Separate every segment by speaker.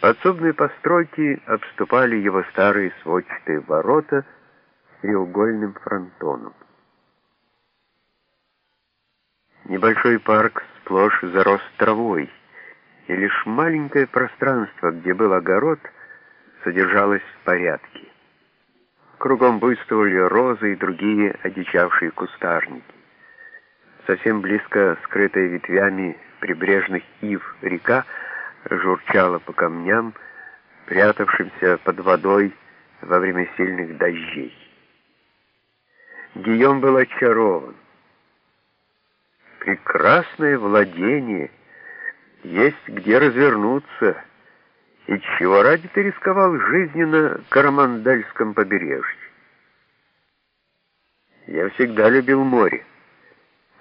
Speaker 1: Подсобные постройки обступали его старые сводчатые ворота с треугольным фронтоном. Небольшой парк сплошь зарос травой, и лишь маленькое пространство, где был огород, содержалось в порядке. Кругом буйствовали розы и другие одичавшие кустарники. Совсем близко, скрытая ветвями прибрежных ив река, журчала по камням, прятавшимся под водой во время сильных дождей. Гийом был очарован. Прекрасное владение, есть где развернуться, и чего ради ты рисковал жизнью на Карамандальском побережье? Я всегда любил море.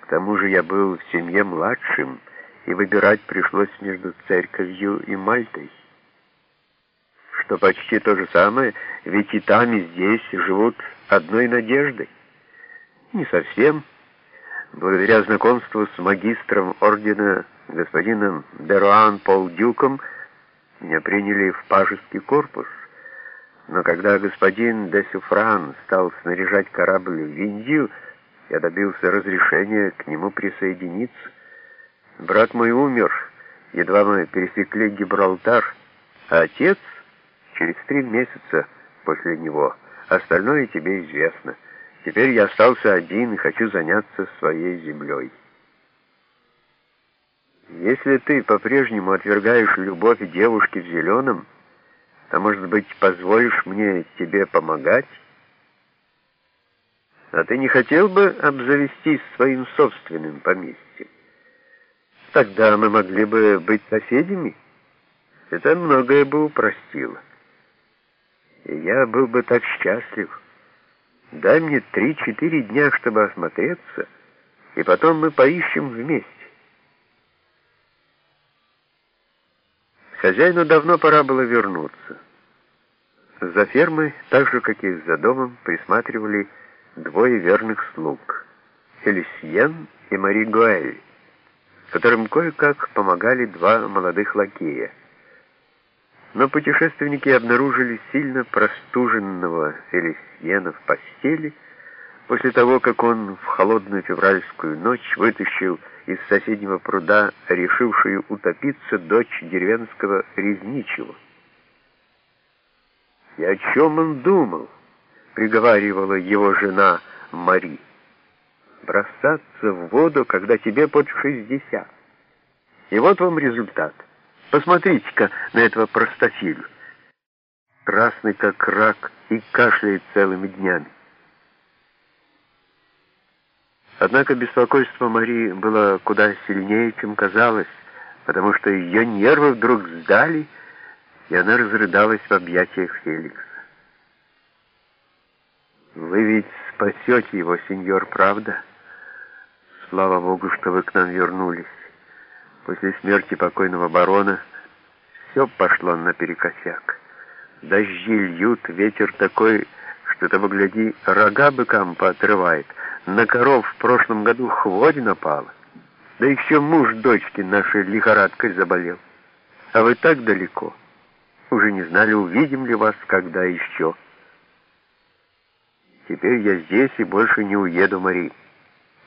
Speaker 1: К тому же я был в семье младшим, и выбирать пришлось между церковью и Мальтой. Что почти то же самое, ведь и там, и здесь живут одной надеждой. Не совсем. Благодаря знакомству с магистром ордена господином Деруан Полдюком меня приняли в пажеский корпус. Но когда господин де Сюфран стал снаряжать корабль в Индию, я добился разрешения к нему присоединиться. Брат мой умер, едва мы пересекли Гибралтар, а отец через три месяца после него. Остальное тебе известно. Теперь я остался один и хочу заняться своей землей. Если ты по-прежнему отвергаешь любовь девушки в зеленом, то, может быть, позволишь мне тебе помогать? А ты не хотел бы обзавестись своим собственным поместьем? Тогда мы могли бы быть соседями. Это многое бы упростило. И я был бы так счастлив. Дай мне три-четыре дня, чтобы осмотреться, и потом мы поищем вместе. Хозяину давно пора было вернуться. За фермой, так же, как и за домом, присматривали двое верных слуг — Фелисьен и Мари Гуэль которым кое-как помогали два молодых лакея. Но путешественники обнаружили сильно простуженного Фелисьена в постели после того, как он в холодную февральскую ночь вытащил из соседнего пруда решившую утопиться дочь деревенского резничего. «И о чем он думал?» — приговаривала его жена Мари бросаться в воду, когда тебе под 60. И вот вам результат. Посмотрите-ка на этого простофилю. Красный как рак и кашляет целыми днями. Однако беспокойство Марии было куда сильнее, чем казалось, потому что ее нервы вдруг сдали, и она разрыдалась в объятиях Феликса. «Вы ведь спасете его, сеньор, правда?» Слава Богу, что вы к нам вернулись. После смерти покойного барона все пошло наперекосяк. Дожди льют, ветер такой, что того, гляди, рога быкам поотрывает. На коров в прошлом году хворь напала. Да еще муж дочки нашей лихорадкой заболел. А вы так далеко. Уже не знали, увидим ли вас когда еще. Теперь я здесь и больше не уеду, Мари.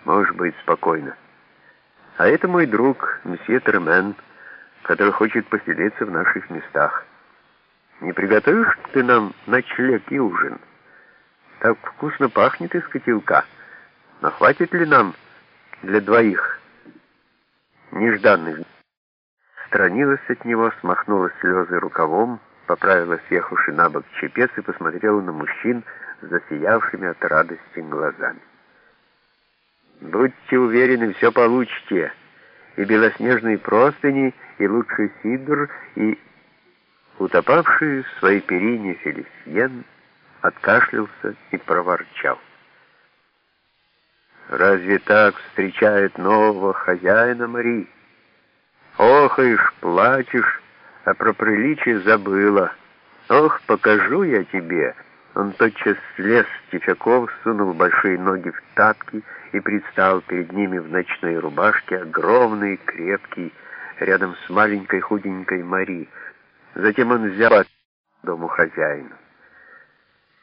Speaker 1: Можешь быть спокойно. А это мой друг, месье Тремен, который хочет поселиться в наших местах. Не приготовишь ты нам ночлег и ужин? Так вкусно пахнет из котелка. Но хватит ли нам для двоих нежданных? Странилась от него, смахнула слезы рукавом, поправила съехавший на бок чепец и посмотрела на мужчин засиявшими от радости глазами. Будьте уверены, все получите. И белоснежные простыни, и лучший сидр, и утопавший в своей перине Фелисьен откашлялся и проворчал. Разве так встречает нового хозяина Мари? Охаешь, плачешь, а про приличие забыла. Ох, покажу я тебе. Он тотчас слез с тифяков, сунул большие ноги в тапки и предстал перед ними в ночной рубашке, огромный, крепкий, рядом с маленькой худенькой Мари. Затем он взял от дому хозяину.